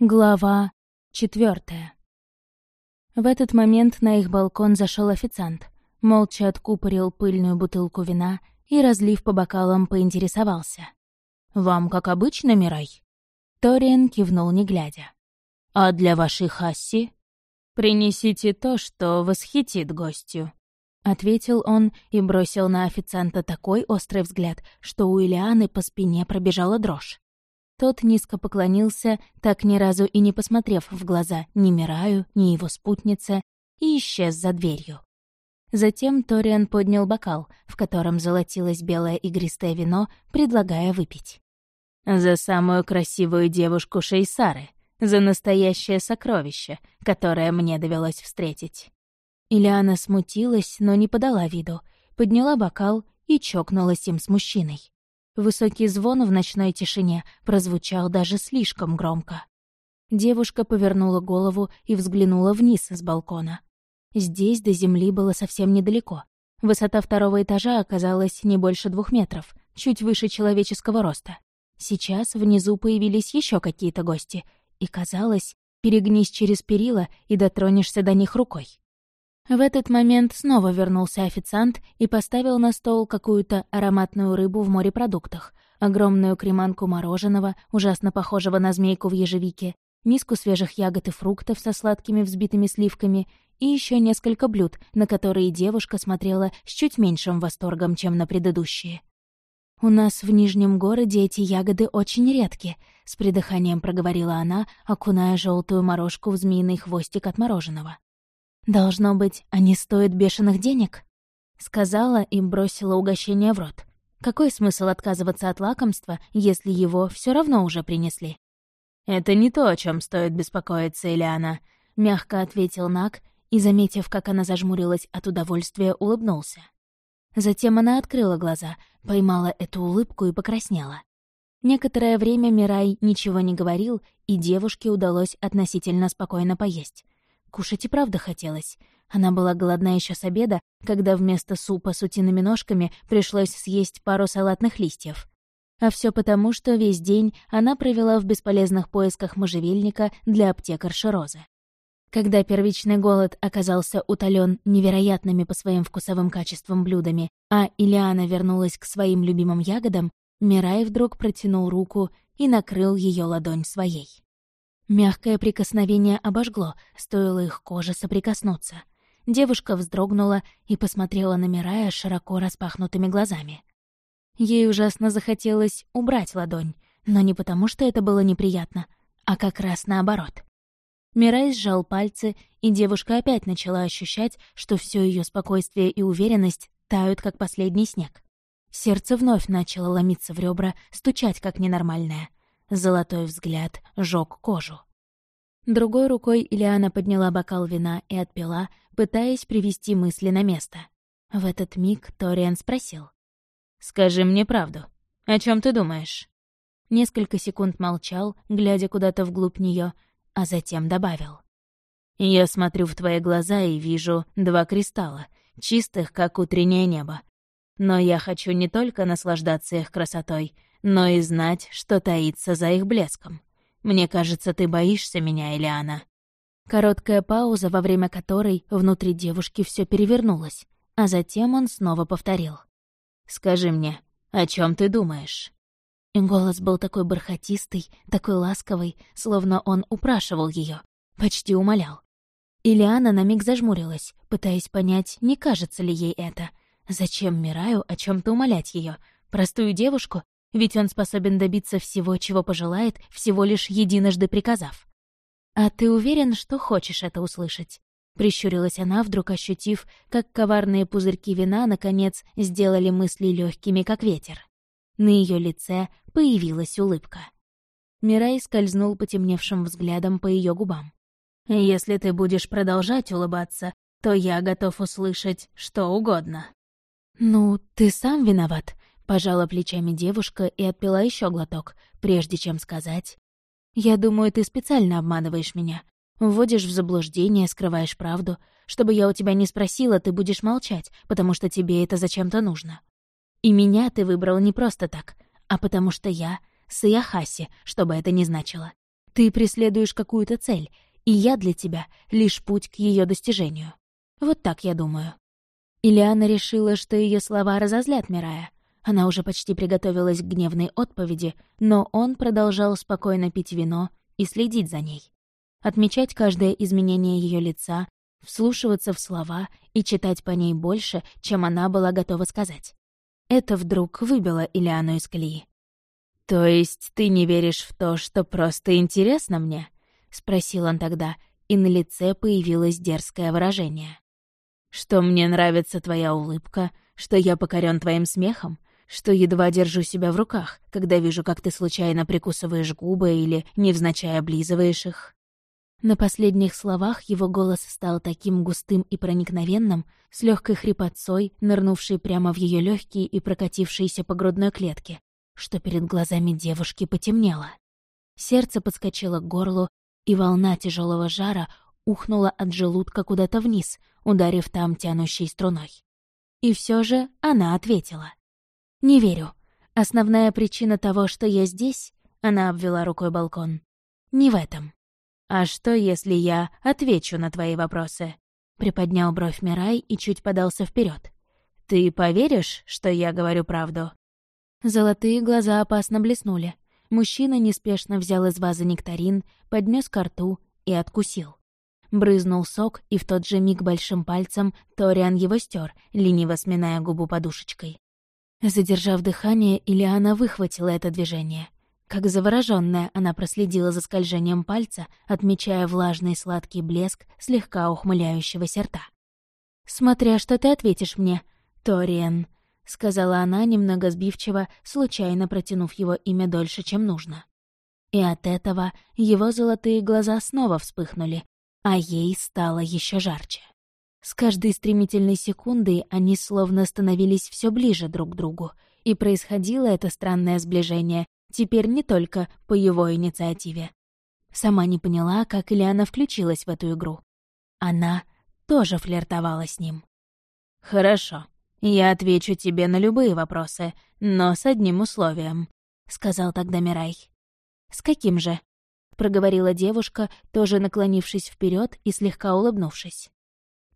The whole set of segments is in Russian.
Глава четвертая. В этот момент на их балкон зашел официант, молча откупорил пыльную бутылку вина и, разлив по бокалам, поинтересовался. «Вам как обычно, Мирай?» Ториан кивнул, не глядя. «А для вашей Хасси?» «Принесите то, что восхитит гостю», — ответил он и бросил на официанта такой острый взгляд, что у Ильяны по спине пробежала дрожь. Тот низко поклонился, так ни разу и не посмотрев в глаза ни Мираю, ни его спутнице, и исчез за дверью. Затем Ториан поднял бокал, в котором золотилось белое игристое вино, предлагая выпить. «За самую красивую девушку Шейсары, за настоящее сокровище, которое мне довелось встретить». Ильяна смутилась, но не подала виду, подняла бокал и чокнулась им с мужчиной. Высокий звон в ночной тишине прозвучал даже слишком громко. Девушка повернула голову и взглянула вниз с балкона. Здесь до земли было совсем недалеко. Высота второго этажа оказалась не больше двух метров, чуть выше человеческого роста. Сейчас внизу появились еще какие-то гости, и казалось, перегнись через перила и дотронешься до них рукой. В этот момент снова вернулся официант и поставил на стол какую-то ароматную рыбу в морепродуктах, огромную креманку мороженого, ужасно похожего на змейку в ежевике, миску свежих ягод и фруктов со сладкими взбитыми сливками и еще несколько блюд, на которые девушка смотрела с чуть меньшим восторгом, чем на предыдущие. «У нас в Нижнем городе эти ягоды очень редки», — с придыханием проговорила она, окуная желтую морожку в змеиный хвостик от мороженого. «Должно быть, они стоят бешеных денег?» Сказала и бросила угощение в рот. Какой смысл отказываться от лакомства, если его все равно уже принесли? «Это не то, о чем стоит беспокоиться, Ильяна», — мягко ответил Нак и, заметив, как она зажмурилась от удовольствия, улыбнулся. Затем она открыла глаза, поймала эту улыбку и покраснела. Некоторое время Мирай ничего не говорил, и девушке удалось относительно спокойно поесть. Кушать и правда хотелось. Она была голодна еще с обеда, когда вместо супа с утиными ножками пришлось съесть пару салатных листьев. А все потому, что весь день она провела в бесполезных поисках можжевельника для аптекарши Розы. Когда первичный голод оказался утолен невероятными по своим вкусовым качествам блюдами, а Илиана вернулась к своим любимым ягодам, Мирай вдруг протянул руку и накрыл ее ладонь своей. Мягкое прикосновение обожгло, стоило их коже соприкоснуться. Девушка вздрогнула и посмотрела на Мирая широко распахнутыми глазами. Ей ужасно захотелось убрать ладонь, но не потому, что это было неприятно, а как раз наоборот. Мирай сжал пальцы, и девушка опять начала ощущать, что все ее спокойствие и уверенность тают, как последний снег. Сердце вновь начало ломиться в ребра, стучать как ненормальное. Золотой взгляд жёг кожу. Другой рукой Ильяна подняла бокал вина и отпила, пытаясь привести мысли на место. В этот миг Ториан спросил. «Скажи мне правду. О чем ты думаешь?» Несколько секунд молчал, глядя куда-то вглубь нее, а затем добавил. «Я смотрю в твои глаза и вижу два кристалла, чистых, как утреннее небо. Но я хочу не только наслаждаться их красотой, но и знать, что таится за их блеском. Мне кажется, ты боишься меня, Элиана». Короткая пауза, во время которой внутри девушки все перевернулось, а затем он снова повторил. «Скажи мне, о чем ты думаешь?» И голос был такой бархатистый, такой ласковый, словно он упрашивал ее, почти умолял. Ильяна на миг зажмурилась, пытаясь понять, не кажется ли ей это. Зачем Мираю о чем то умолять ее? Простую девушку, ведь он способен добиться всего, чего пожелает, всего лишь единожды приказав. «А ты уверен, что хочешь это услышать?» Прищурилась она, вдруг ощутив, как коварные пузырьки вина, наконец, сделали мысли легкими, как ветер. На ее лице появилась улыбка. Мирай скользнул потемневшим взглядом по ее губам. «Если ты будешь продолжать улыбаться, то я готов услышать что угодно». «Ну, ты сам виноват», Пожала плечами девушка и отпила еще глоток, прежде чем сказать. «Я думаю, ты специально обманываешь меня. Вводишь в заблуждение, скрываешь правду. Чтобы я у тебя не спросила, ты будешь молчать, потому что тебе это зачем-то нужно. И меня ты выбрал не просто так, а потому что я — Саяхаси, что бы это ни значило. Ты преследуешь какую-то цель, и я для тебя — лишь путь к ее достижению. Вот так я думаю». Ильяна решила, что ее слова разозлят Мирая. Она уже почти приготовилась к гневной отповеди, но он продолжал спокойно пить вино и следить за ней. Отмечать каждое изменение ее лица, вслушиваться в слова и читать по ней больше, чем она была готова сказать. Это вдруг выбило Ильяну из колеи. «То есть ты не веришь в то, что просто интересно мне?» — спросил он тогда, и на лице появилось дерзкое выражение. «Что мне нравится твоя улыбка, что я покорен твоим смехом, что едва держу себя в руках, когда вижу, как ты случайно прикусываешь губы или невзначай облизываешь их». На последних словах его голос стал таким густым и проникновенным, с легкой хрипотцой, нырнувшей прямо в ее легкие и прокатившиеся по грудной клетке, что перед глазами девушки потемнело. Сердце подскочило к горлу, и волна тяжелого жара ухнула от желудка куда-то вниз, ударив там тянущей струной. И все же она ответила. «Не верю. Основная причина того, что я здесь, — она обвела рукой балкон, — не в этом. «А что, если я отвечу на твои вопросы?» Приподнял бровь Мирай и чуть подался вперед. «Ты поверишь, что я говорю правду?» Золотые глаза опасно блеснули. Мужчина неспешно взял из вазы нектарин, поднес ко рту и откусил. Брызнул сок, и в тот же миг большим пальцем Ториан его стер, лениво сминая губу подушечкой. Задержав дыхание, Илиана выхватила это движение. Как заворожённая, она проследила за скольжением пальца, отмечая влажный сладкий блеск слегка ухмыляющегося рта. «Смотря что ты ответишь мне, Ториен», — сказала она немного сбивчиво, случайно протянув его имя дольше, чем нужно. И от этого его золотые глаза снова вспыхнули, а ей стало еще жарче. С каждой стремительной секундой они словно становились все ближе друг к другу, и происходило это странное сближение Теперь не только по его инициативе. Сама не поняла, как Ильяна включилась в эту игру. Она тоже флиртовала с ним. «Хорошо, я отвечу тебе на любые вопросы, но с одним условием», — сказал тогда Мирай. «С каким же?» — проговорила девушка, тоже наклонившись вперед и слегка улыбнувшись.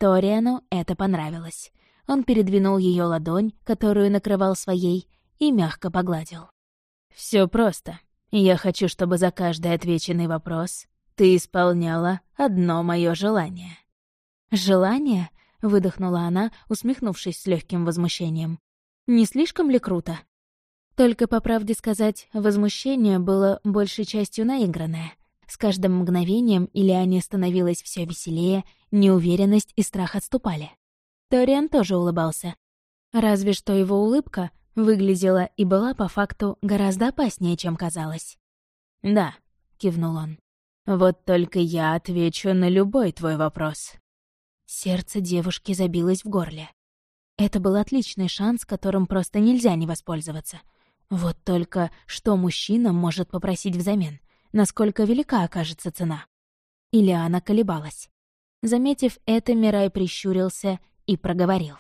Ториану это понравилось. Он передвинул ее ладонь, которую накрывал своей, и мягко погладил. Все просто. Я хочу, чтобы за каждый отвеченный вопрос ты исполняла одно мое желание». «Желание?» — выдохнула она, усмехнувшись с легким возмущением. «Не слишком ли круто?» Только, по правде сказать, возмущение было большей частью наигранное. С каждым мгновением Ильяне становилось все веселее, неуверенность и страх отступали. Ториан тоже улыбался. Разве что его улыбка Выглядела и была по факту гораздо опаснее, чем казалось. «Да», — кивнул он. «Вот только я отвечу на любой твой вопрос». Сердце девушки забилось в горле. Это был отличный шанс, которым просто нельзя не воспользоваться. Вот только что мужчина может попросить взамен? Насколько велика окажется цена? Или она колебалась? Заметив это, Мирай прищурился и проговорил.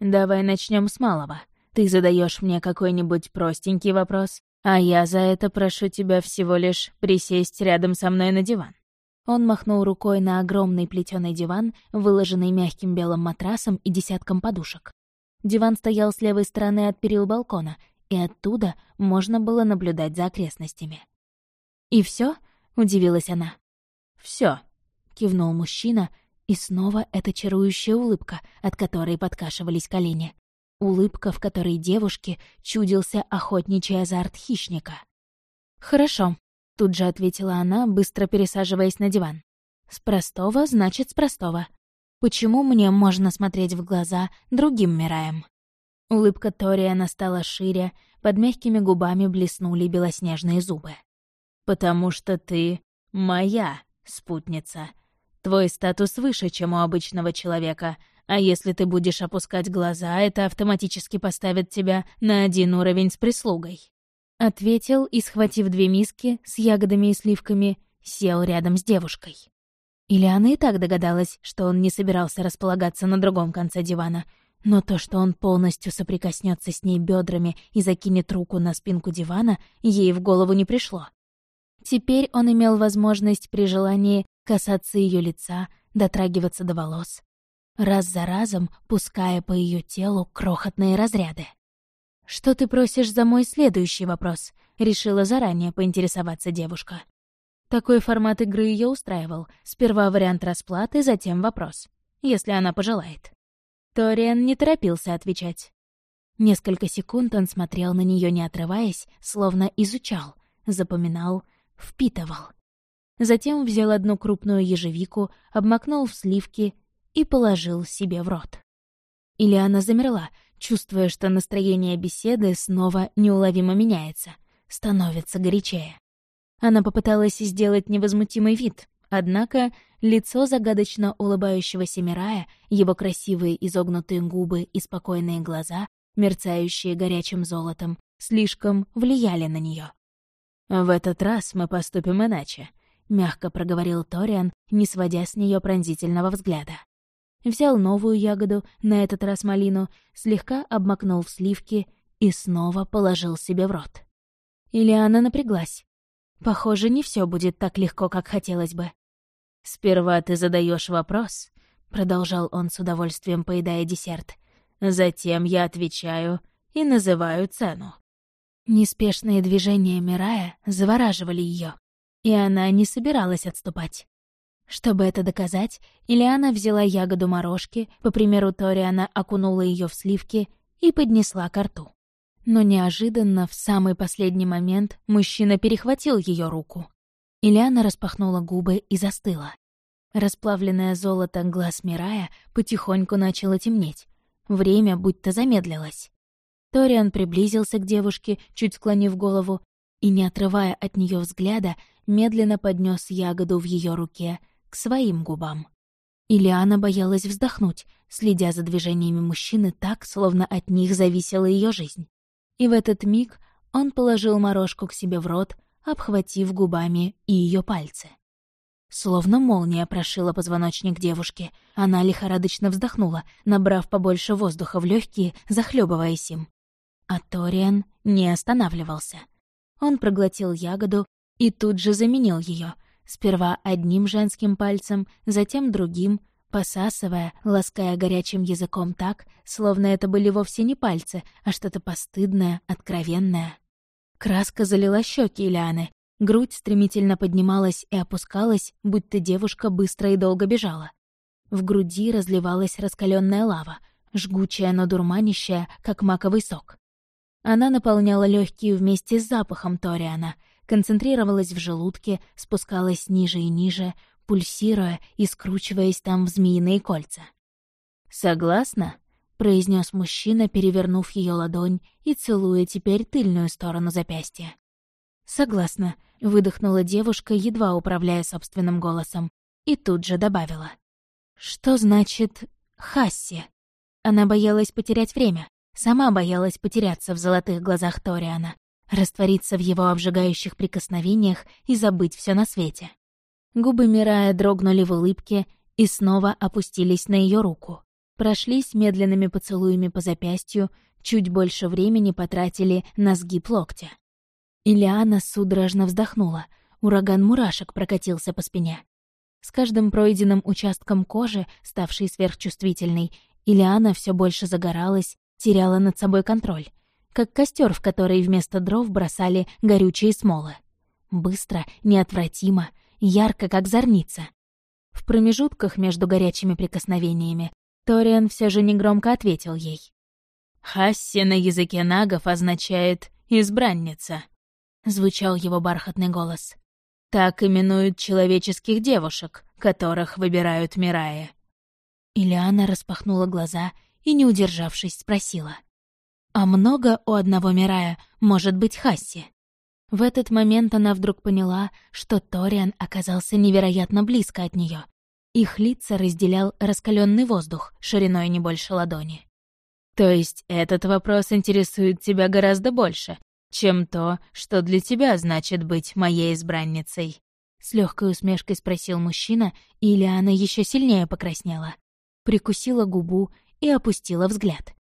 «Давай начнем с малого. Ты задаешь мне какой-нибудь простенький вопрос, а я за это прошу тебя всего лишь присесть рядом со мной на диван». Он махнул рукой на огромный плетеный диван, выложенный мягким белым матрасом и десятком подушек. Диван стоял с левой стороны от перил балкона, и оттуда можно было наблюдать за окрестностями. «И все? удивилась она. Все, кивнул мужчина, и снова эта чарующая улыбка, от которой подкашивались колени улыбка, в которой девушке чудился охотничий азарт хищника. «Хорошо», — тут же ответила она, быстро пересаживаясь на диван. «С простого значит с простого. Почему мне можно смотреть в глаза другим Мираем?» Улыбка Ториана стала шире, под мягкими губами блеснули белоснежные зубы. «Потому что ты моя спутница. Твой статус выше, чем у обычного человека, а если ты будешь опускать глаза, это автоматически поставит тебя на один уровень с прислугой. Ответил и, схватив две миски с ягодами и сливками, сел рядом с девушкой. Или она и так догадалась, что он не собирался располагаться на другом конце дивана, но то, что он полностью соприкоснется с ней бедрами и закинет руку на спинку дивана, ей в голову не пришло. Теперь он имел возможность при желании касаться ее лица, дотрагиваться до волос, раз за разом пуская по ее телу крохотные разряды. «Что ты просишь за мой следующий вопрос?» — решила заранее поинтересоваться девушка. Такой формат игры ее устраивал. Сперва вариант расплаты, затем вопрос. Если она пожелает. Ториан не торопился отвечать. Несколько секунд он смотрел на нее, не отрываясь, словно изучал, запоминал, впитывал. Затем взял одну крупную ежевику, обмакнул в сливки и положил себе в рот. Ильяна замерла, чувствуя, что настроение беседы снова неуловимо меняется, становится горячее. Она попыталась сделать невозмутимый вид, однако лицо загадочно улыбающегося Мирая, его красивые изогнутые губы и спокойные глаза, мерцающие горячим золотом, слишком влияли на нее. «В этот раз мы поступим иначе», — мягко проговорил Ториан, не сводя с нее пронзительного взгляда взял новую ягоду, на этот раз малину, слегка обмакнул в сливки и снова положил себе в рот. Ильяна напряглась. Похоже, не все будет так легко, как хотелось бы. «Сперва ты задаешь вопрос», — продолжал он с удовольствием, поедая десерт. «Затем я отвечаю и называю цену». Неспешные движения Мирая завораживали ее, и она не собиралась отступать. Чтобы это доказать, Ильяна взяла ягоду морожки, по примеру Ториана окунула ее в сливки и поднесла к рту. Но неожиданно, в самый последний момент, мужчина перехватил ее руку. Ильяна распахнула губы и застыла. Расплавленное золото глаз Мирая потихоньку начало темнеть. Время будто замедлилось. Ториан приблизился к девушке, чуть склонив голову, и, не отрывая от нее взгляда, медленно поднес ягоду в ее руке — к своим губам. Ильяна боялась вздохнуть, следя за движениями мужчины так, словно от них зависела ее жизнь. И в этот миг он положил морожку к себе в рот, обхватив губами и ее пальцы. Словно молния прошила позвоночник девушки, она лихорадочно вздохнула, набрав побольше воздуха в легкие, захлебываясь им. А Ториан не останавливался. Он проглотил ягоду и тут же заменил ее, Сперва одним женским пальцем, затем другим, посасывая, лаская горячим языком так, словно это были вовсе не пальцы, а что-то постыдное, откровенное. Краска залила щеки Ильяны, грудь стремительно поднималась и опускалась, будто девушка быстро и долго бежала. В груди разливалась раскаленная лава, жгучая, но дурманящая, как маковый сок. Она наполняла легкие вместе с запахом Ториана — концентрировалась в желудке, спускалась ниже и ниже, пульсируя и скручиваясь там в змеиные кольца. «Согласна?» — произнес мужчина, перевернув ее ладонь и целуя теперь тыльную сторону запястья. «Согласна», — выдохнула девушка, едва управляя собственным голосом, и тут же добавила. «Что значит «Хасси»?» Она боялась потерять время, сама боялась потеряться в золотых глазах Ториана раствориться в его обжигающих прикосновениях и забыть все на свете. Губы Мирая дрогнули в улыбке и снова опустились на ее руку. Прошлись медленными поцелуями по запястью, чуть больше времени потратили на сгиб локтя. Ильяна судорожно вздохнула, ураган мурашек прокатился по спине. С каждым пройденным участком кожи, ставшей сверхчувствительной, Ильяна все больше загоралась, теряла над собой контроль как костер, в который вместо дров бросали горючие смолы. Быстро, неотвратимо, ярко, как зорница. В промежутках между горячими прикосновениями Ториан все же негромко ответил ей. «Хасси на языке нагов означает «избранница», — звучал его бархатный голос. «Так именуют человеческих девушек, которых выбирают Мирая». Ильяна распахнула глаза и, не удержавшись, спросила — а много у одного Мирая может быть Хасси. В этот момент она вдруг поняла, что Ториан оказался невероятно близко от нее. Их лица разделял раскаленный воздух шириной не больше ладони. «То есть этот вопрос интересует тебя гораздо больше, чем то, что для тебя значит быть моей избранницей?» С легкой усмешкой спросил мужчина, и Ильяна еще сильнее покраснела. Прикусила губу и опустила взгляд.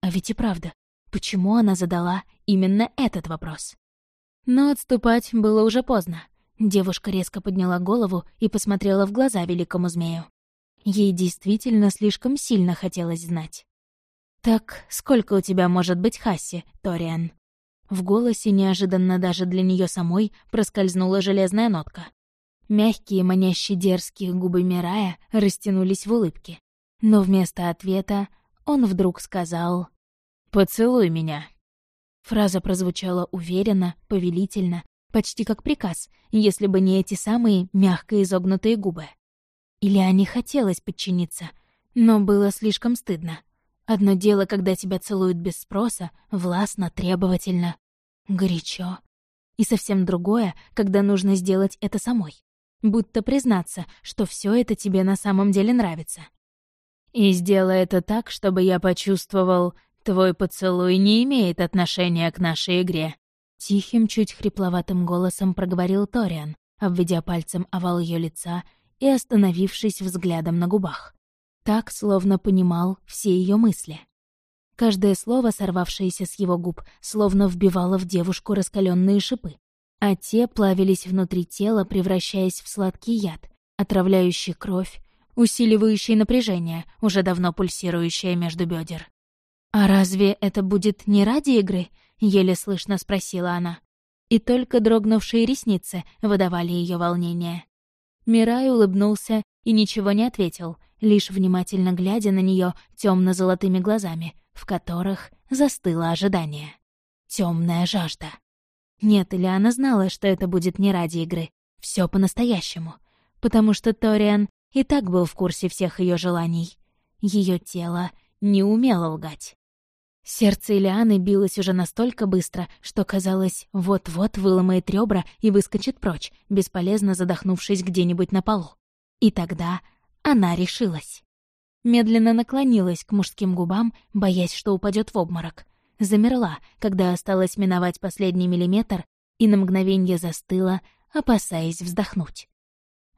А ведь и правда, Почему она задала именно этот вопрос? Но отступать было уже поздно. Девушка резко подняла голову и посмотрела в глаза великому змею. Ей действительно слишком сильно хотелось знать. «Так сколько у тебя может быть Хасси, Ториан?» В голосе неожиданно даже для нее самой проскользнула железная нотка. Мягкие, манящие дерзкие губы Мирая растянулись в улыбке. Но вместо ответа он вдруг сказал «Поцелуй меня». Фраза прозвучала уверенно, повелительно, почти как приказ, если бы не эти самые мягко изогнутые губы. Или они хотелось подчиниться, но было слишком стыдно. Одно дело, когда тебя целуют без спроса, властно, требовательно, горячо. И совсем другое, когда нужно сделать это самой. Будто признаться, что все это тебе на самом деле нравится. И сделай это так, чтобы я почувствовал, твой поцелуй не имеет отношения к нашей игре. Тихим, чуть хрипловатым голосом проговорил Ториан, обведя пальцем овал ее лица и остановившись взглядом на губах так, словно понимал все ее мысли. Каждое слово, сорвавшееся с его губ, словно вбивало в девушку раскаленные шипы, а те плавились внутри тела, превращаясь в сладкий яд, отравляющий кровь, усиливающий напряжение, уже давно пульсирующее между бедер. «А разве это будет не ради игры?» — еле слышно спросила она. И только дрогнувшие ресницы выдавали ее волнение. Мирай улыбнулся и ничего не ответил, лишь внимательно глядя на нее темно-золотыми глазами, в которых застыло ожидание. Темная жажда. Нет, или она знала, что это будет не ради игры, все по-настоящему, потому что Ториан и так был в курсе всех ее желаний. Ее тело не умело лгать. Сердце Илианы билось уже настолько быстро, что, казалось, вот-вот выломает ребра и выскочит прочь, бесполезно задохнувшись где-нибудь на полу. И тогда она решилась. Медленно наклонилась к мужским губам, боясь, что упадет в обморок. Замерла, когда осталось миновать последний миллиметр, и на мгновение застыла, опасаясь вздохнуть.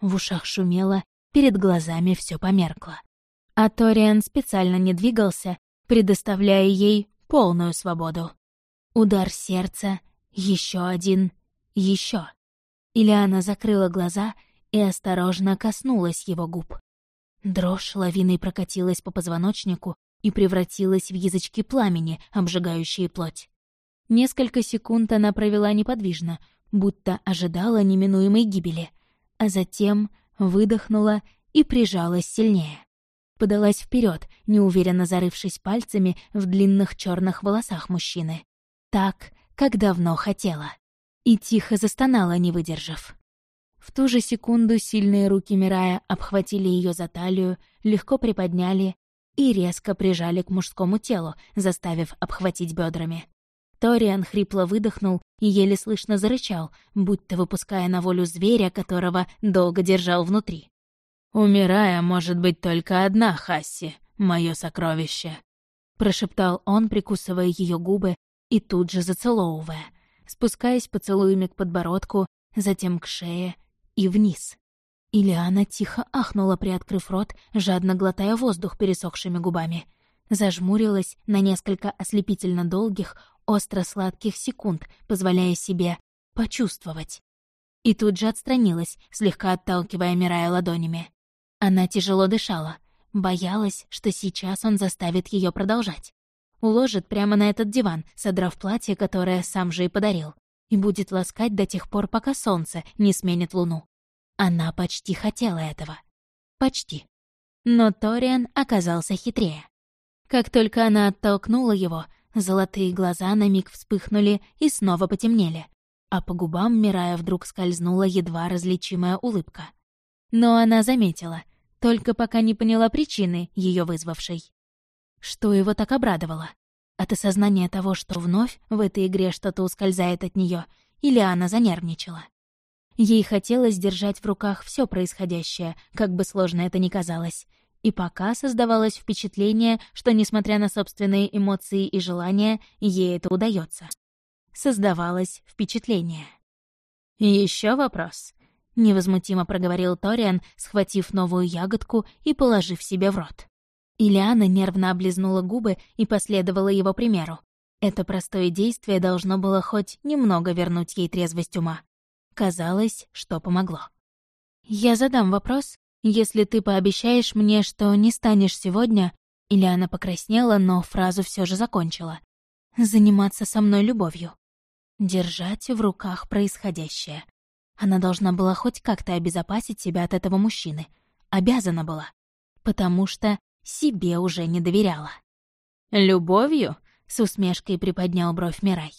В ушах шумело, перед глазами все померкло. А Ториан специально не двигался, предоставляя ей полную свободу. Удар сердца, еще один, еще. Ильяна закрыла глаза и осторожно коснулась его губ. Дрожь лавиной прокатилась по позвоночнику и превратилась в язычки пламени, обжигающие плоть. Несколько секунд она провела неподвижно, будто ожидала неминуемой гибели, а затем выдохнула и прижалась сильнее. Подалась вперед, неуверенно зарывшись пальцами в длинных черных волосах мужчины. Так, как давно хотела. И тихо застонала, не выдержав. В ту же секунду сильные руки Мирая обхватили ее за талию, легко приподняли и резко прижали к мужскому телу, заставив обхватить бедрами. Ториан хрипло выдохнул и еле слышно зарычал, будто выпуская на волю зверя, которого долго держал внутри. «Умирая, может быть только одна Хасси, мое сокровище», — прошептал он, прикусывая ее губы и тут же зацеловывая, спускаясь поцелуями к подбородку, затем к шее, и вниз. Ильяна тихо ахнула, приоткрыв рот, жадно глотая воздух пересохшими губами. Зажмурилась на несколько ослепительно долгих, остро-сладких секунд, позволяя себе почувствовать. И тут же отстранилась, слегка отталкивая Мирая ладонями. Она тяжело дышала, боялась, что сейчас он заставит ее продолжать. Уложит прямо на этот диван, содрав платье, которое сам же и подарил и будет ласкать до тех пор, пока солнце не сменит луну. Она почти хотела этого. Почти. Но Ториан оказался хитрее. Как только она оттолкнула его, золотые глаза на миг вспыхнули и снова потемнели, а по губам Мирая вдруг скользнула едва различимая улыбка. Но она заметила, только пока не поняла причины, ее вызвавшей. Что его так обрадовало? От осознания того, что вновь в этой игре что-то ускользает от нее, или она занервничала. Ей хотелось держать в руках все происходящее, как бы сложно это ни казалось. И пока создавалось впечатление, что, несмотря на собственные эмоции и желания, ей это удается. Создавалось впечатление. Еще вопрос», — невозмутимо проговорил Ториан, схватив новую ягодку и положив себе в рот. Ильяна нервно облизнула губы и последовала его примеру. Это простое действие должно было хоть немного вернуть ей трезвость ума. Казалось, что помогло. «Я задам вопрос, если ты пообещаешь мне, что не станешь сегодня...» Или она покраснела, но фразу все же закончила. «Заниматься со мной любовью». Держать в руках происходящее. Она должна была хоть как-то обезопасить себя от этого мужчины. Обязана была. Потому что себе уже не доверяла. «Любовью?» — с усмешкой приподнял бровь Мирай.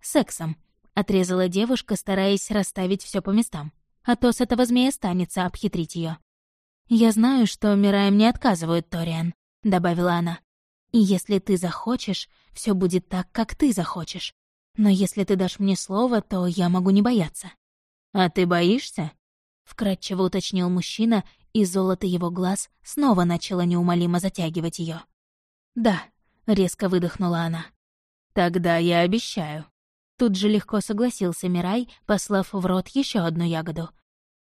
«Сексом», — отрезала девушка, стараясь расставить все по местам. «А то с этого змея станется обхитрить ее. «Я знаю, что Мираем не отказывают, Ториан», — добавила она. «И если ты захочешь, все будет так, как ты захочешь. Но если ты дашь мне слово, то я могу не бояться». «А ты боишься?» — вкратчиво уточнил мужчина, и золото его глаз снова начало неумолимо затягивать ее. «Да», — резко выдохнула она. «Тогда я обещаю». Тут же легко согласился Мирай, послав в рот еще одну ягоду.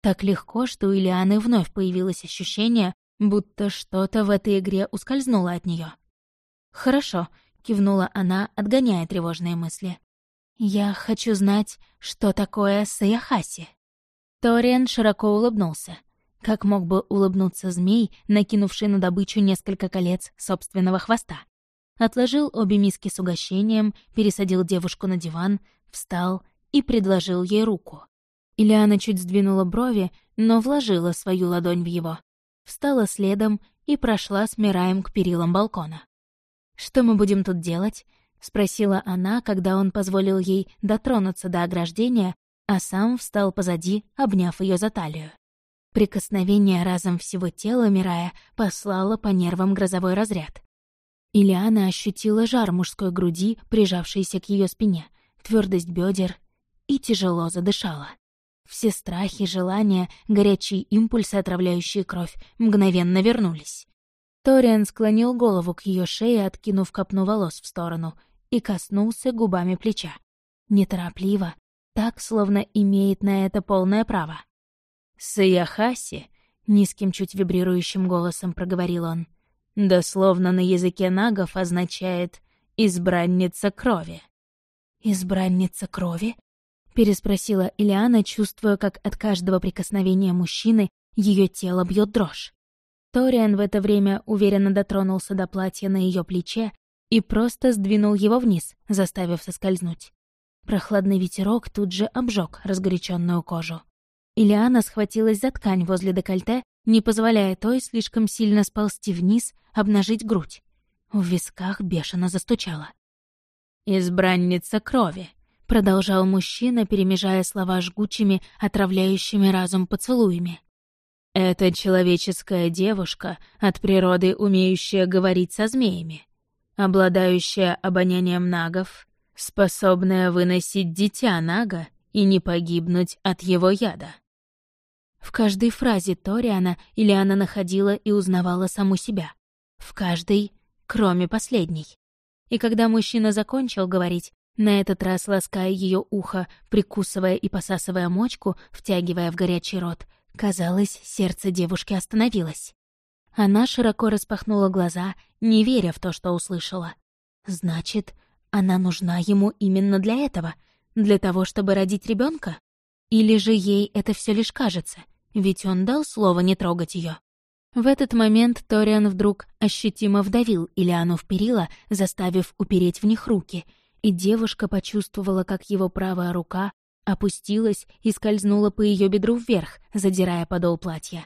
Так легко, что у Ильяны вновь появилось ощущение, будто что-то в этой игре ускользнуло от нее. «Хорошо», — кивнула она, отгоняя тревожные мысли. «Я хочу знать, что такое Саяхаси». Ториан широко улыбнулся. Как мог бы улыбнуться змей, накинувший на добычу несколько колец собственного хвоста? Отложил обе миски с угощением, пересадил девушку на диван, встал и предложил ей руку. Ильяна чуть сдвинула брови, но вложила свою ладонь в его. Встала следом и прошла с Мираем к перилам балкона. «Что мы будем тут делать?» — спросила она, когда он позволил ей дотронуться до ограждения, а сам встал позади, обняв ее за талию. Прикосновение разом всего тела Мирая послало по нервам грозовой разряд. Ильяна ощутила жар мужской груди, прижавшейся к ее спине, твердость бедер и тяжело задышала. Все страхи, желания, горячие импульсы, отравляющие кровь, мгновенно вернулись. Ториан склонил голову к ее шее, откинув копну волос в сторону, и коснулся губами плеча. Неторопливо, так, словно имеет на это полное право. «Саяхаси», — низким, чуть вибрирующим голосом проговорил он, дословно на языке нагов означает «избранница крови». «Избранница крови?» — переспросила Ильяна, чувствуя, как от каждого прикосновения мужчины ее тело бьет дрожь. Ториан в это время уверенно дотронулся до платья на ее плече и просто сдвинул его вниз, заставив соскользнуть. Прохладный ветерок тут же обжег разгоряченную кожу. Ильяна схватилась за ткань возле декольте, не позволяя той слишком сильно сползти вниз, обнажить грудь. В висках бешено застучало. «Избранница крови», — продолжал мужчина, перемежая слова жгучими, отравляющими разум поцелуями. «Это человеческая девушка, от природы умеющая говорить со змеями, обладающая обонянием нагов, способная выносить дитя Нага и не погибнуть от его яда. В каждой фразе Ториана Ильяна находила и узнавала саму себя. В каждой, кроме последней. И когда мужчина закончил говорить, на этот раз лаская ее ухо, прикусывая и посасывая мочку, втягивая в горячий рот, казалось, сердце девушки остановилось. Она широко распахнула глаза, не веря в то, что услышала. Значит, она нужна ему именно для этого, для того, чтобы родить ребенка? Или же ей это все лишь кажется, ведь он дал слово не трогать ее. В этот момент Ториан вдруг ощутимо вдавил Ильяну в перила, заставив упереть в них руки, и девушка почувствовала, как его правая рука опустилась и скользнула по ее бедру вверх, задирая подол платья.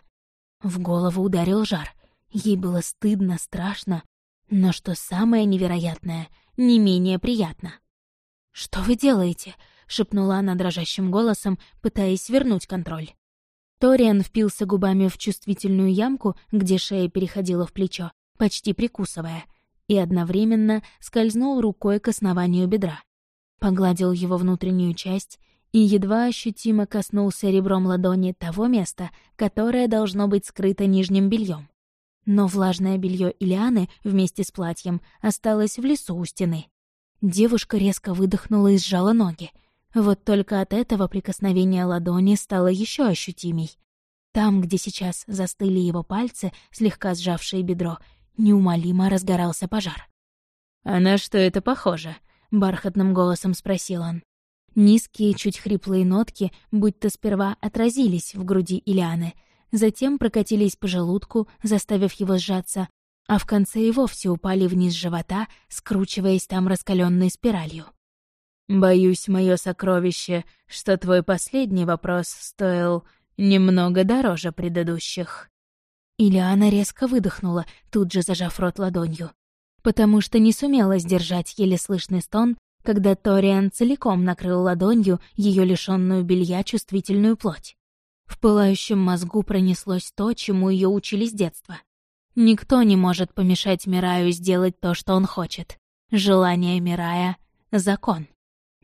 В голову ударил жар. Ей было стыдно, страшно, но что самое невероятное, не менее приятно. «Что вы делаете?» — шепнула она дрожащим голосом, пытаясь вернуть контроль. Ториан впился губами в чувствительную ямку, где шея переходила в плечо, почти прикусывая, и одновременно скользнул рукой к основанию бедра. Погладил его внутреннюю часть и едва ощутимо коснулся ребром ладони того места, которое должно быть скрыто нижним бельем. Но влажное белье Илианы вместе с платьем осталось в лесу у стены. Девушка резко выдохнула и сжала ноги. Вот только от этого прикосновения ладони стало еще ощутимей. Там, где сейчас застыли его пальцы, слегка сжавшие бедро, неумолимо разгорался пожар. «А на что это похоже?» — бархатным голосом спросил он. Низкие, чуть хриплые нотки будто сперва отразились в груди Ильяны, затем прокатились по желудку, заставив его сжаться, а в конце и вовсе упали вниз живота, скручиваясь там раскаленной спиралью. «Боюсь, мое сокровище, что твой последний вопрос стоил немного дороже предыдущих». Ильяна резко выдохнула, тут же зажав рот ладонью, потому что не сумела сдержать еле слышный стон, когда Ториан целиком накрыл ладонью ее лишенную белья чувствительную плоть. В пылающем мозгу пронеслось то, чему ее учили с детства. Никто не может помешать Мираю сделать то, что он хочет. Желание Мирая — закон.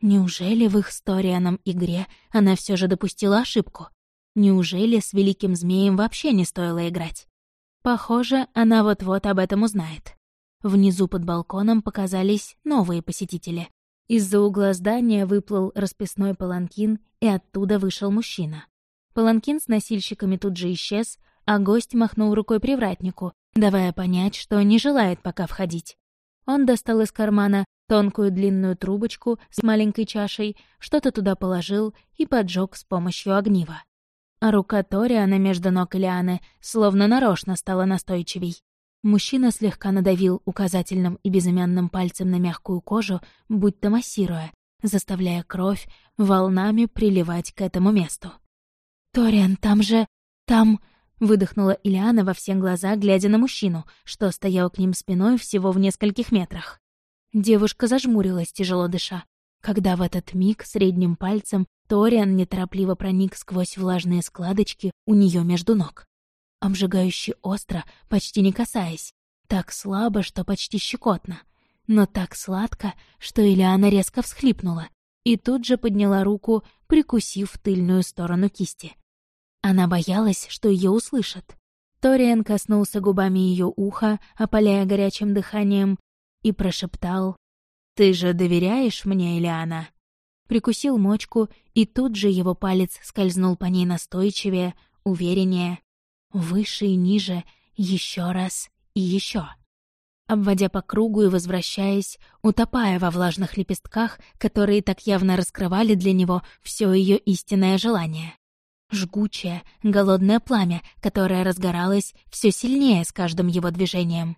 Неужели в их с Торианом игре она все же допустила ошибку? Неужели с Великим Змеем вообще не стоило играть? Похоже, она вот-вот об этом узнает. Внизу под балконом показались новые посетители. Из-за угла здания выплыл расписной паланкин, и оттуда вышел мужчина. Паланкин с носильщиками тут же исчез, а гость махнул рукой привратнику, давая понять, что не желает пока входить. Он достал из кармана тонкую длинную трубочку с маленькой чашей, что-то туда положил и поджег с помощью огнива. А рука Ториана между ног Лианы словно нарочно стала настойчивей. Мужчина слегка надавил указательным и безымянным пальцем на мягкую кожу, будто массируя, заставляя кровь волнами приливать к этому месту. «Ториан, там же... там...» — выдохнула Ильяна во все глаза, глядя на мужчину, что стоял к ним спиной всего в нескольких метрах. Девушка зажмурилась, тяжело дыша, когда в этот миг средним пальцем Ториан неторопливо проник сквозь влажные складочки у нее между ног. Обжигающе остро, почти не касаясь, так слабо, что почти щекотно, но так сладко, что Ильяна резко всхлипнула и тут же подняла руку, прикусив тыльную сторону кисти. Она боялась, что ее услышат. Ториан коснулся губами ее уха, опаляя горячим дыханием, и прошептал «Ты же доверяешь мне, Элиана?» Прикусил мочку, и тут же его палец скользнул по ней настойчивее, увереннее, выше и ниже, еще раз и еще. Обводя по кругу и возвращаясь, утопая во влажных лепестках, которые так явно раскрывали для него все ее истинное желание жгучее, голодное пламя, которое разгоралось все сильнее с каждым его движением.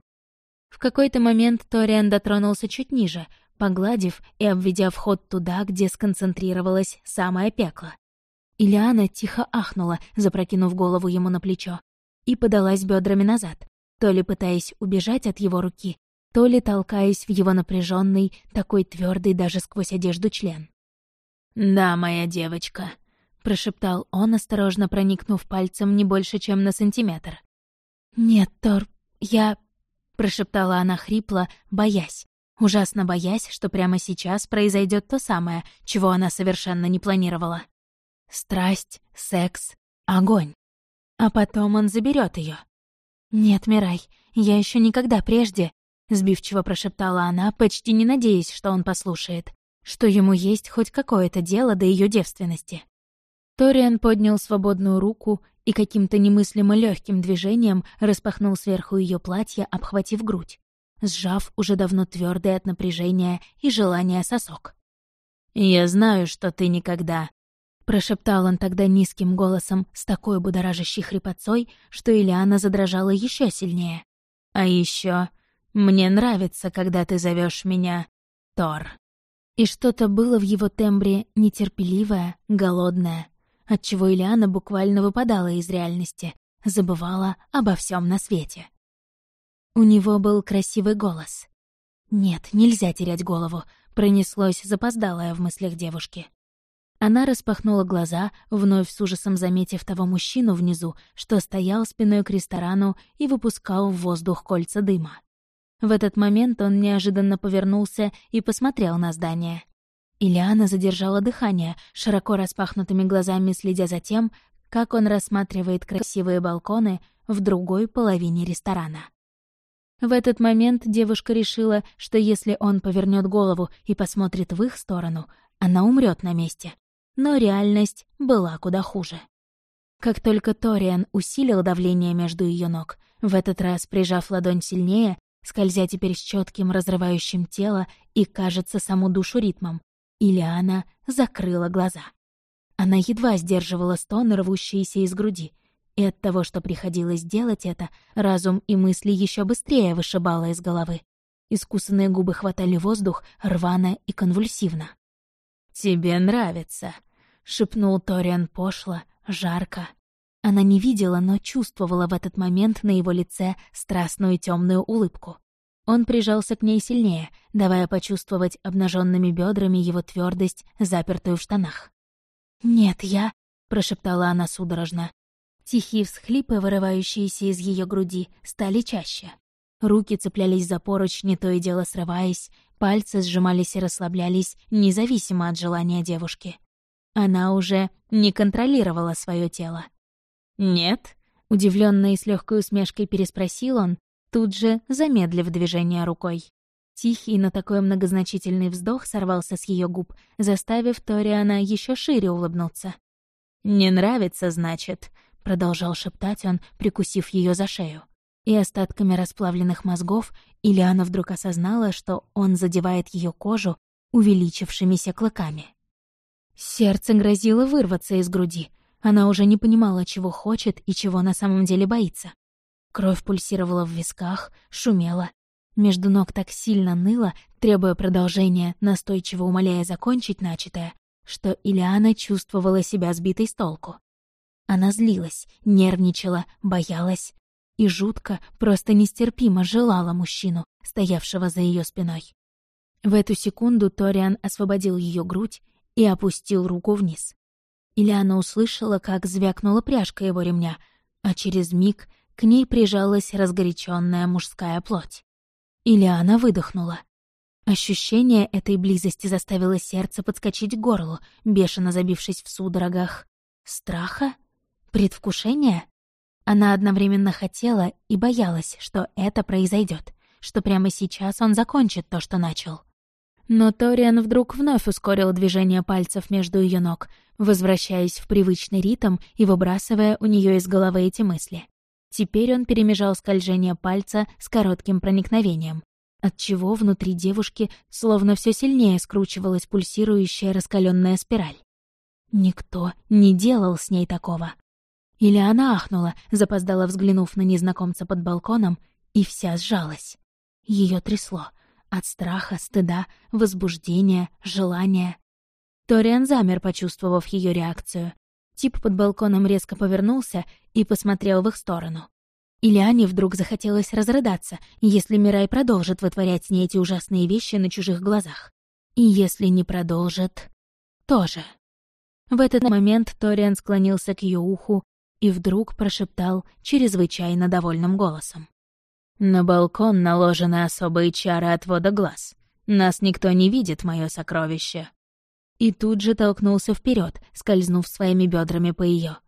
В какой-то момент Ториан дотронулся чуть ниже, погладив и обведя вход туда, где сконцентрировалось самое пекло. Ильяна тихо ахнула, запрокинув голову ему на плечо, и подалась бедрами назад, то ли пытаясь убежать от его руки, то ли толкаясь в его напряженный, такой твердый даже сквозь одежду член. «Да, моя девочка», прошептал он, осторожно проникнув пальцем не больше, чем на сантиметр. «Нет, Тор, я...» — прошептала она хрипло, боясь. Ужасно боясь, что прямо сейчас произойдет то самое, чего она совершенно не планировала. Страсть, секс, огонь. А потом он заберет ее. «Нет, Мирай, я еще никогда прежде...» — сбивчиво прошептала она, почти не надеясь, что он послушает, что ему есть хоть какое-то дело до ее девственности. Ториан поднял свободную руку и каким-то немыслимо легким движением распахнул сверху ее платье, обхватив грудь, сжав уже давно твердый от напряжения и желания сосок. «Я знаю, что ты никогда...» Прошептал он тогда низким голосом с такой будоражащей хрипотцой, что Ильяна задрожала еще сильнее. «А еще мне нравится, когда ты зовешь меня Тор». И что-то было в его тембре нетерпеливое, голодное, отчего Ильяна буквально выпадала из реальности, забывала обо всем на свете. У него был красивый голос. «Нет, нельзя терять голову», — пронеслось запоздалое в мыслях девушки. Она распахнула глаза, вновь с ужасом заметив того мужчину внизу, что стоял спиной к ресторану и выпускал в воздух кольца дыма. В этот момент он неожиданно повернулся и посмотрел на здание. Ильяна задержала дыхание, широко распахнутыми глазами следя за тем, как он рассматривает красивые балконы в другой половине ресторана. В этот момент девушка решила, что если он повернет голову и посмотрит в их сторону, она умрет на месте. Но реальность была куда хуже. Как только Ториан усилил давление между ее ног, в этот раз прижав ладонь сильнее, скользя теперь с четким разрывающим тело и, кажется, саму душу ритмом, Ильяна закрыла глаза. Она едва сдерживала стон, рвущиеся из груди, и от того, что приходилось делать это, разум и мысли еще быстрее вышибало из головы. Искусанные губы хватали воздух рвано и конвульсивно. «Тебе нравится», — шепнул Ториан пошло, жарко. Она не видела, но чувствовала в этот момент на его лице страстную темную улыбку. Он прижался к ней сильнее, давая почувствовать обнаженными бедрами его твердость, запертую в штанах. «Нет, я...» — прошептала она судорожно. Тихие всхлипы, вырывающиеся из ее груди, стали чаще. Руки цеплялись за поручни, то и дело срываясь, пальцы сжимались и расслаблялись, независимо от желания девушки. Она уже не контролировала свое тело. «Нет?» — удивленно и с легкой усмешкой переспросил он, тут же замедлив движение рукой. Тихий, но такой многозначительный вздох сорвался с ее губ, заставив Ториана еще шире улыбнуться. «Не нравится, значит», — продолжал шептать он, прикусив ее за шею и остатками расплавленных мозгов Ильяна вдруг осознала, что он задевает ее кожу увеличившимися клыками. Сердце грозило вырваться из груди. Она уже не понимала, чего хочет и чего на самом деле боится. Кровь пульсировала в висках, шумела. Между ног так сильно ныло, требуя продолжения, настойчиво умоляя закончить начатое, что Ильяна чувствовала себя сбитой с толку. Она злилась, нервничала, боялась, и жутко, просто нестерпимо желала мужчину, стоявшего за ее спиной. В эту секунду Ториан освободил ее грудь и опустил руку вниз. Ильяна услышала, как звякнула пряжка его ремня, а через миг к ней прижалась разгоряченная мужская плоть. Ильяна выдохнула. Ощущение этой близости заставило сердце подскочить к горлу, бешено забившись в судорогах. Страха? Предвкушения? Она одновременно хотела и боялась, что это произойдет, что прямо сейчас он закончит то, что начал. Но Ториан вдруг вновь ускорил движение пальцев между ее ног, возвращаясь в привычный ритм и выбрасывая у нее из головы эти мысли. Теперь он перемежал скольжение пальца с коротким проникновением, отчего внутри девушки словно все сильнее скручивалась пульсирующая раскаленная спираль. Никто не делал с ней такого. Или она ахнула, запоздала взглянув на незнакомца под балконом, и вся сжалась. Ее трясло. От страха, стыда, возбуждения, желания. Ториан замер, почувствовав ее реакцию. Тип под балконом резко повернулся и посмотрел в их сторону. Ильяне вдруг захотелось разрыдаться, если Мирай продолжит вытворять с ней эти ужасные вещи на чужих глазах. И если не продолжит, тоже. В этот момент Ториан склонился к ее уху и вдруг прошептал чрезвычайно довольным голосом. «На балкон наложены особые чары отвода глаз. Нас никто не видит, мое сокровище». И тут же толкнулся вперед, скользнув своими бедрами по ее.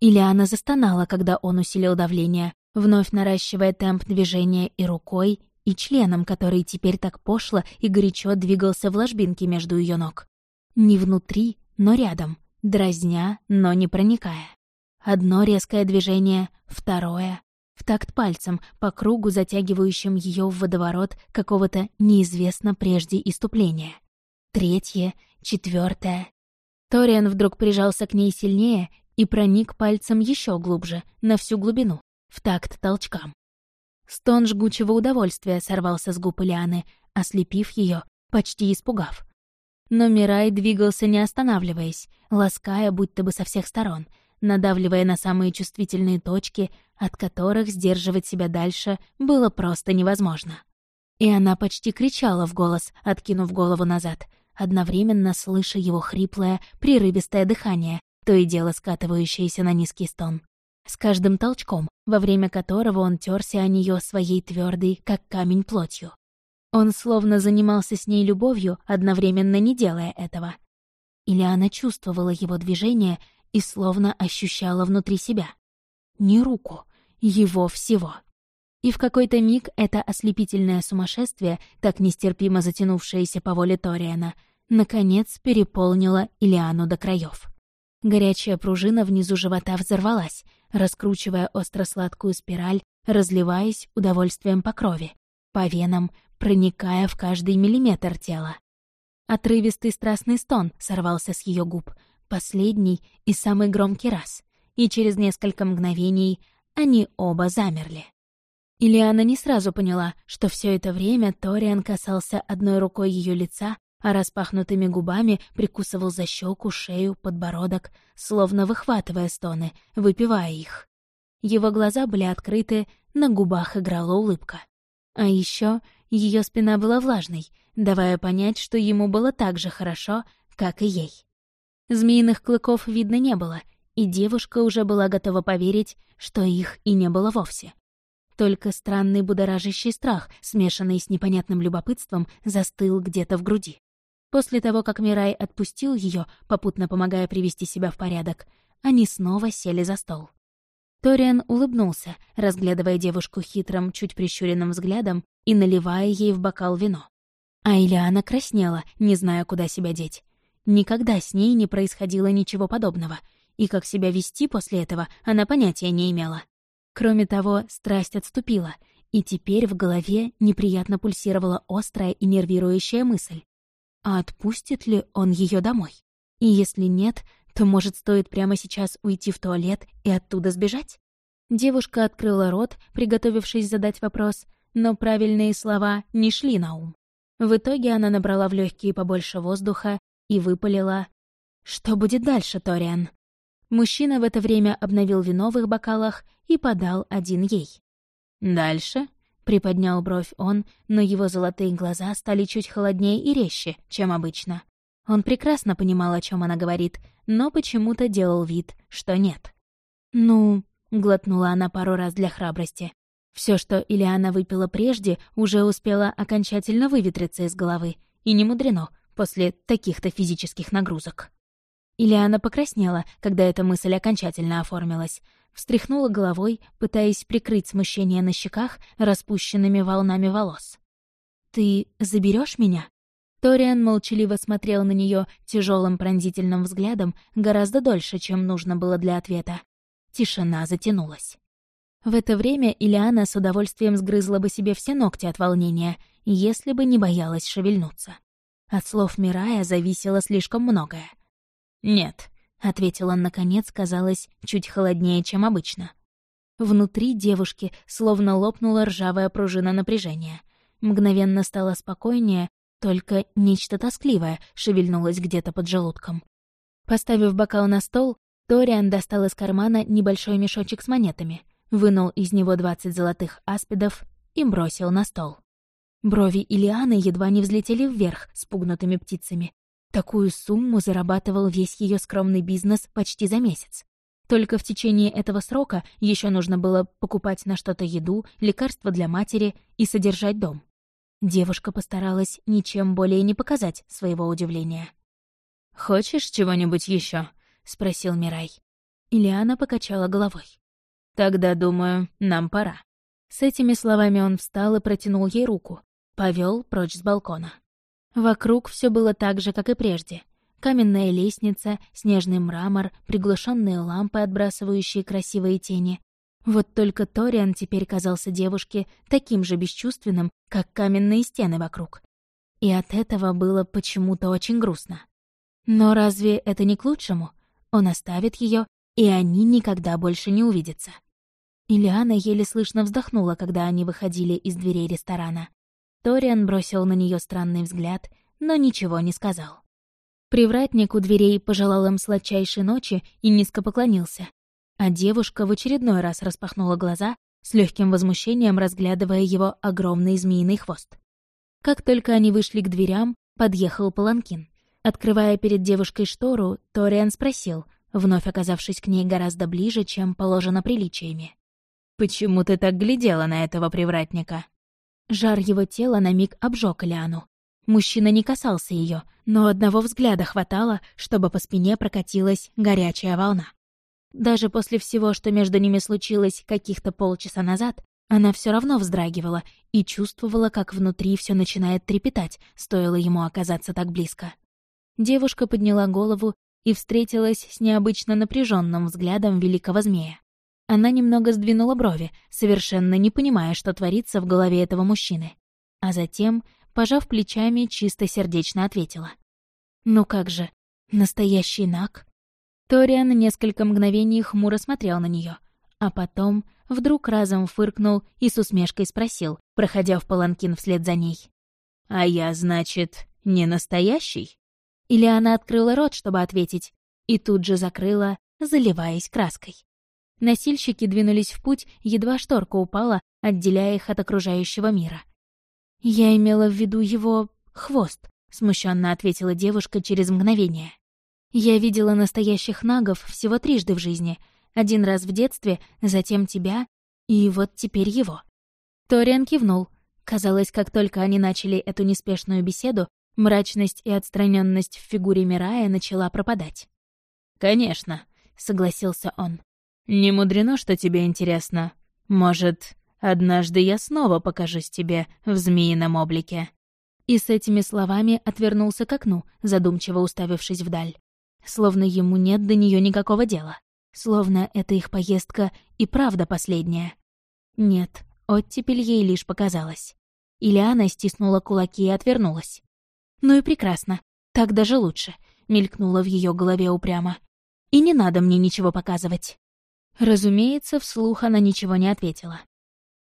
Ильяна застонала, когда он усилил давление, вновь наращивая темп движения и рукой, и членом, который теперь так пошло и горячо двигался в ложбинке между ее ног. Не внутри, но рядом, дразня, но не проникая. Одно резкое движение, второе. В такт пальцем, по кругу, затягивающим ее в водоворот какого-то неизвестно прежде иступления. Третье, четвертое. Ториан вдруг прижался к ней сильнее и проник пальцем еще глубже, на всю глубину, в такт толчкам. Стон жгучего удовольствия сорвался с губ Лианы, ослепив ее, почти испугав. Но Мирай двигался не останавливаясь, лаская будто бы со всех сторон — надавливая на самые чувствительные точки, от которых сдерживать себя дальше было просто невозможно. И она почти кричала в голос, откинув голову назад, одновременно слыша его хриплое, прерывистое дыхание, то и дело скатывающееся на низкий стон. С каждым толчком, во время которого он терся о нее своей твердой, как камень плотью. Он словно занимался с ней любовью, одновременно не делая этого. Или она чувствовала его движение и словно ощущала внутри себя. Не руку, его всего. И в какой-то миг это ослепительное сумасшествие, так нестерпимо затянувшееся по воле Ториана, наконец переполнило Илиану до краев. Горячая пружина внизу живота взорвалась, раскручивая остро-сладкую спираль, разливаясь удовольствием по крови, по венам, проникая в каждый миллиметр тела. Отрывистый страстный стон сорвался с ее губ, последний и самый громкий раз, и через несколько мгновений они оба замерли. Ильяна не сразу поняла, что все это время Ториан касался одной рукой ее лица, а распахнутыми губами прикусывал за щеку, шею, подбородок, словно выхватывая стоны, выпивая их. Его глаза были открыты, на губах играла улыбка. А еще ее спина была влажной, давая понять, что ему было так же хорошо, как и ей. Змеиных клыков видно не было, и девушка уже была готова поверить, что их и не было вовсе. Только странный будоражащий страх, смешанный с непонятным любопытством, застыл где-то в груди. После того, как Мирай отпустил ее, попутно помогая привести себя в порядок, они снова сели за стол. Ториан улыбнулся, разглядывая девушку хитрым, чуть прищуренным взглядом и наливая ей в бокал вино. А Ильяна краснела, не зная, куда себя деть. Никогда с ней не происходило ничего подобного, и как себя вести после этого она понятия не имела. Кроме того, страсть отступила, и теперь в голове неприятно пульсировала острая и нервирующая мысль. А отпустит ли он ее домой? И если нет, то, может, стоит прямо сейчас уйти в туалет и оттуда сбежать? Девушка открыла рот, приготовившись задать вопрос, но правильные слова не шли на ум. В итоге она набрала в легкие побольше воздуха и выпалила «Что будет дальше, Ториан?» Мужчина в это время обновил вино в их бокалах и подал один ей. «Дальше?» — приподнял бровь он, но его золотые глаза стали чуть холоднее и резче, чем обычно. Он прекрасно понимал, о чем она говорит, но почему-то делал вид, что нет. «Ну...» — глотнула она пару раз для храбрости. Все, что Ильяна выпила прежде, уже успело окончательно выветриться из головы, и не мудрено после таких-то физических нагрузок. Ильяна покраснела, когда эта мысль окончательно оформилась. Встряхнула головой, пытаясь прикрыть смущение на щеках распущенными волнами волос. «Ты заберешь меня?» Ториан молчаливо смотрел на нее тяжелым пронзительным взглядом гораздо дольше, чем нужно было для ответа. Тишина затянулась. В это время Ильяна с удовольствием сгрызла бы себе все ногти от волнения, если бы не боялась шевельнуться. От слов Мирая зависело слишком многое. «Нет», — ответил он, наконец, казалось, чуть холоднее, чем обычно. Внутри девушки словно лопнула ржавая пружина напряжения. Мгновенно стало спокойнее, только нечто тоскливое шевельнулось где-то под желудком. Поставив бокал на стол, Ториан достал из кармана небольшой мешочек с монетами, вынул из него двадцать золотых аспидов и бросил на стол. Брови Илианы едва не взлетели вверх с пугнутыми птицами, Такую сумму зарабатывал весь ее скромный бизнес почти за месяц. Только в течение этого срока еще нужно было покупать на что-то еду, лекарства для матери и содержать дом. Девушка постаралась ничем более не показать своего удивления. «Хочешь чего-нибудь еще? спросил Мирай. Ильяна покачала головой. «Тогда, думаю, нам пора». С этими словами он встал и протянул ей руку, повел прочь с балкона. Вокруг все было так же, как и прежде. Каменная лестница, снежный мрамор, приглушенные лампы, отбрасывающие красивые тени. Вот только Ториан теперь казался девушке таким же бесчувственным, как каменные стены вокруг. И от этого было почему-то очень грустно. Но разве это не к лучшему? Он оставит ее, и они никогда больше не увидятся. Ильяна еле слышно вздохнула, когда они выходили из дверей ресторана. Ториан бросил на нее странный взгляд, но ничего не сказал. Привратник у дверей пожелал им сладчайшей ночи и низко поклонился. А девушка в очередной раз распахнула глаза, с легким возмущением разглядывая его огромный змеиный хвост. Как только они вышли к дверям, подъехал Паланкин. Открывая перед девушкой штору, Ториан спросил, вновь оказавшись к ней гораздо ближе, чем положено приличиями. «Почему ты так глядела на этого привратника?» Жар его тела на миг обжег Лиану. Мужчина не касался ее, но одного взгляда хватало, чтобы по спине прокатилась горячая волна. Даже после всего, что между ними случилось каких-то полчаса назад, она все равно вздрагивала и чувствовала, как внутри все начинает трепетать, стоило ему оказаться так близко. Девушка подняла голову и встретилась с необычно напряженным взглядом великого змея. Она немного сдвинула брови, совершенно не понимая, что творится в голове этого мужчины. А затем Пожав плечами, чисто сердечно ответила. «Ну как же, настоящий Нак?» Ториан несколько мгновений хмуро смотрел на нее, а потом вдруг разом фыркнул и с усмешкой спросил, проходя в паланкин вслед за ней. «А я, значит, не настоящий?» Или она открыла рот, чтобы ответить, и тут же закрыла, заливаясь краской. Носильщики двинулись в путь, едва шторка упала, отделяя их от окружающего мира. «Я имела в виду его хвост», — смущенно ответила девушка через мгновение. «Я видела настоящих нагов всего трижды в жизни. Один раз в детстве, затем тебя, и вот теперь его». Ториан кивнул. Казалось, как только они начали эту неспешную беседу, мрачность и отстраненность в фигуре Мирая начала пропадать. «Конечно», — согласился он. «Не мудрено, что тебе интересно. Может, однажды я снова покажусь тебе в змеином облике». И с этими словами отвернулся к окну, задумчиво уставившись вдаль. Словно ему нет до нее никакого дела. Словно эта их поездка и правда последняя. Нет, оттепель ей лишь показалась. Ильяна стиснула кулаки и отвернулась. «Ну и прекрасно. Так даже лучше», — мелькнула в ее голове упрямо. «И не надо мне ничего показывать». Разумеется, вслух она ничего не ответила.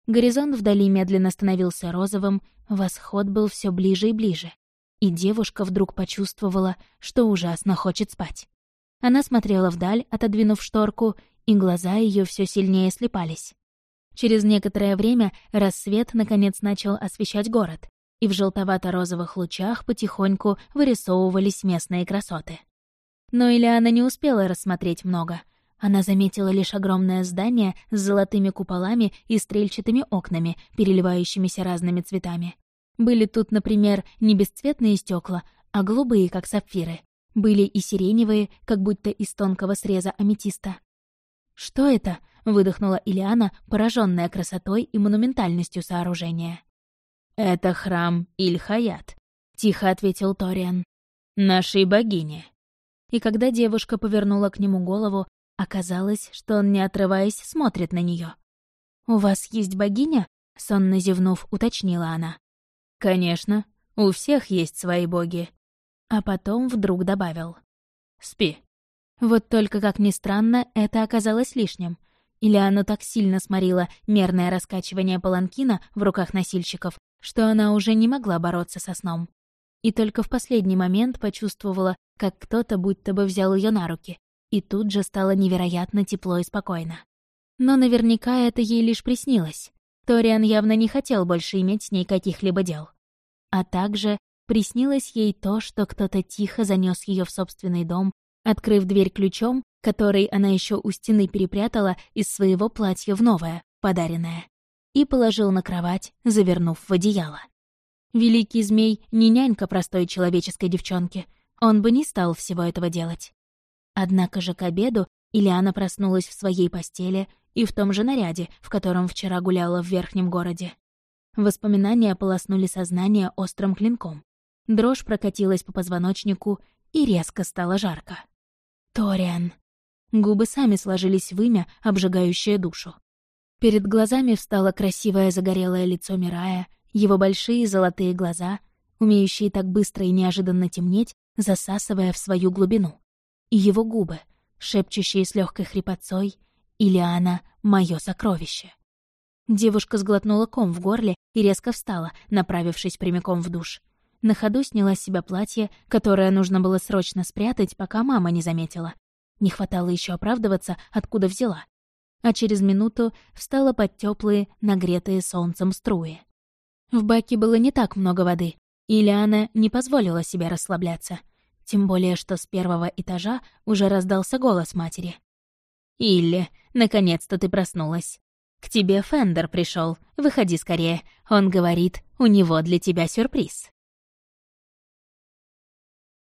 Горизонт вдали медленно становился розовым, восход был все ближе и ближе. И девушка вдруг почувствовала, что ужасно хочет спать. Она смотрела вдаль, отодвинув шторку, и глаза ее все сильнее слепались. Через некоторое время рассвет наконец начал освещать город, и в желтовато-розовых лучах потихоньку вырисовывались местные красоты. Но Ильяна не успела рассмотреть много. Она заметила лишь огромное здание с золотыми куполами и стрельчатыми окнами, переливающимися разными цветами. Были тут, например, не бесцветные стекла, а голубые, как сапфиры. Были и сиреневые, как будто из тонкого среза аметиста. «Что это?» — выдохнула Ильяна, пораженная красотой и монументальностью сооружения. «Это храм Иль-Хаят», — тихо ответил Ториан. «Нашей богини». И когда девушка повернула к нему голову, оказалось, что он, не отрываясь, смотрит на нее. «У вас есть богиня?» — сонно зевнув, уточнила она. «Конечно, у всех есть свои боги». А потом вдруг добавил. «Спи». Вот только, как ни странно, это оказалось лишним. Или оно так сильно сморило мерное раскачивание паланкина в руках носильщиков, что она уже не могла бороться со сном. И только в последний момент почувствовала, как кто-то будто бы взял ее на руки, и тут же стало невероятно тепло и спокойно. Но наверняка это ей лишь приснилось. Ториан явно не хотел больше иметь с ней каких-либо дел. А также приснилось ей то, что кто-то тихо занес ее в собственный дом, открыв дверь ключом, который она еще у стены перепрятала из своего платья в новое, подаренное и положил на кровать, завернув в одеяло. Великий змей не нянька простой человеческой девчонки, он бы не стал всего этого делать. Однако же к обеду Ильяна проснулась в своей постели и в том же наряде, в котором вчера гуляла в верхнем городе. Воспоминания полоснули сознание острым клинком. Дрожь прокатилась по позвоночнику, и резко стало жарко. «Ториан». Губы сами сложились в имя, обжигающее душу. Перед глазами встало красивое загорелое лицо Мирая, его большие золотые глаза, умеющие так быстро и неожиданно темнеть, засасывая в свою глубину. И его губы, шепчущие с легкой хрипотцой «Илиана — мое сокровище». Девушка сглотнула ком в горле и резко встала, направившись прямиком в душ. На ходу сняла с себя платье, которое нужно было срочно спрятать, пока мама не заметила. Не хватало еще оправдываться, откуда взяла а через минуту встала под теплые, нагретые солнцем струи. В баке было не так много воды, и Лиана не позволила себе расслабляться. Тем более, что с первого этажа уже раздался голос матери. «Илли, наконец-то ты проснулась. К тебе Фендер пришел. Выходи скорее. Он говорит, у него для тебя сюрприз».